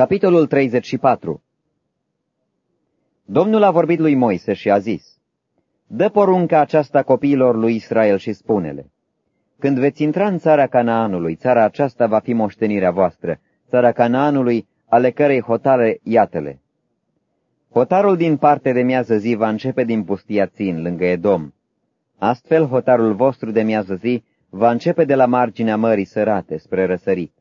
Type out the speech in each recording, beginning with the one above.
Capitolul 34 Domnul a vorbit lui Moise și a zis, Dă porunca aceasta copiilor lui Israel și spune-le, Când veți intra în țara Canaanului, țara aceasta va fi moștenirea voastră, țara Canaanului, ale cărei hotare iatele. Hotarul din parte de miază zi va începe din pustia Țin, lângă Edom. Astfel, hotarul vostru de miază zi va începe de la marginea mării sărate, spre răsărit.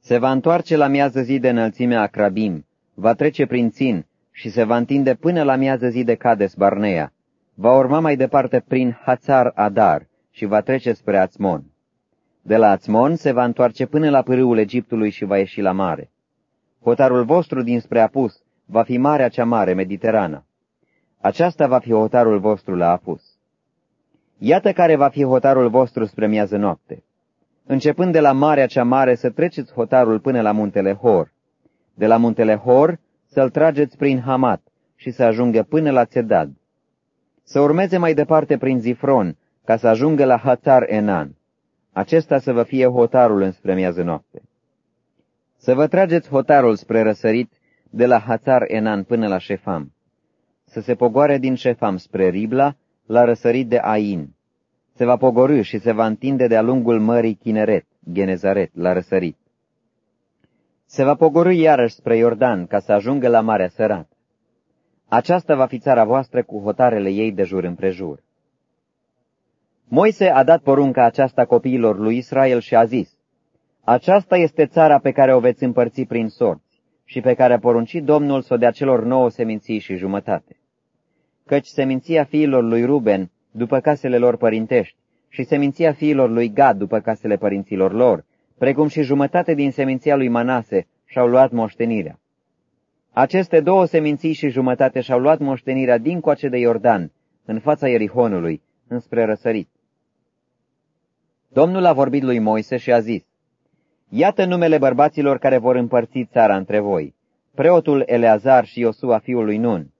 Se va întoarce la miază zi de înălțimea Acrabim, va trece prin Țin și se va întinde până la miază zi de Cades Barnea. Va urma mai departe prin Hațar Adar și va trece spre Ațmon. De la Ațmon se va întoarce până la pârâul Egiptului și va ieși la mare. Hotarul vostru dinspre Apus va fi marea cea mare, Mediterana. Aceasta va fi hotarul vostru la Apus. Iată care va fi hotarul vostru spre miază noapte. Începând de la marea cea mare să treceți hotarul până la muntele Hor. De la muntele Hor să-l trageți prin Hamat și să ajungă până la Țedad. Să urmeze mai departe prin Zifron, ca să ajungă la Hatar Enan. Acesta să vă fie hotarul înspre miază noapte. Să vă trageți hotarul spre răsărit de la Hatar Enan până la Șefam. Să se pogoare din Șefam spre Ribla, la răsărit de Ain. Se va pogorâ și se va întinde de-a lungul mării Chineret, Genezaret, la răsărit. Se va pogorâ iarăși spre Iordan ca să ajungă la Marea Sărată. Aceasta va fi țara voastră cu hotarele ei de jur împrejur. Moise a dat porunca aceasta copiilor lui Israel și a zis, Aceasta este țara pe care o veți împărți prin sorți și pe care a poruncit Domnul să o dea celor nouă seminții și jumătate. Căci seminția fiilor lui Ruben, după casele lor părintești, și seminția fiilor lui Gad, după casele părinților lor, precum și jumătate din seminția lui Manase, și-au luat moștenirea. Aceste două seminții și jumătate și-au luat moștenirea din coace de Iordan, în fața Ierihonului, înspre răsărit. Domnul a vorbit lui Moise și a zis, Iată numele bărbaților care vor împărți țara între voi, preotul Eleazar și Iosua fiul lui Nun.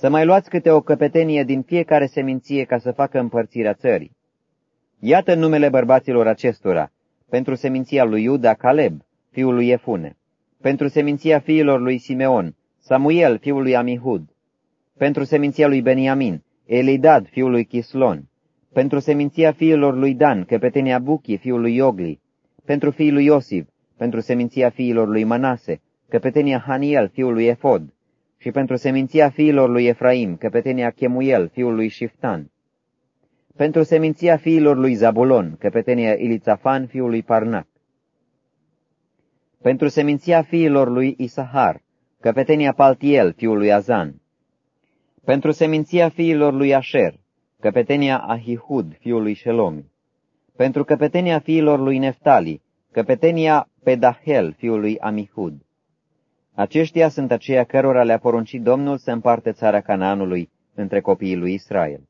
Să mai luați câte o căpetenie din fiecare seminție ca să facă împărțirea țării. Iată numele bărbaților acestora, pentru seminția lui Iuda Caleb, fiul lui Efune, pentru seminția fiilor lui Simeon, Samuel, fiul lui Amihud, pentru seminția lui Beniamin, Elidad, fiul lui Chislon, pentru seminția fiilor lui Dan, căpetenia Buchi, fiul lui Iogli, pentru fiul lui Iosif, pentru seminția fiilor lui Manase, căpetenia Haniel, fiul lui Efod, și pentru seminția fiilor lui Efraim, căpetenia Chemuel, fiul lui Shiftan, pentru seminția fiilor lui Zabulon, căpetenia Ilițafan, fiul lui Parnac, pentru seminția fiilor lui Isahar, căpetenia Paltiel, fiul lui Azan, pentru seminția fiilor lui Asher, căpetenia Ahihud, fiul lui Shelomi, pentru căpetenia fiilor lui Neftali, căpetenia Pedahel, fiul lui Amihud. Aceștia sunt aceia cărora le-a poruncit Domnul să împarte țara Canaanului între copiii lui Israel.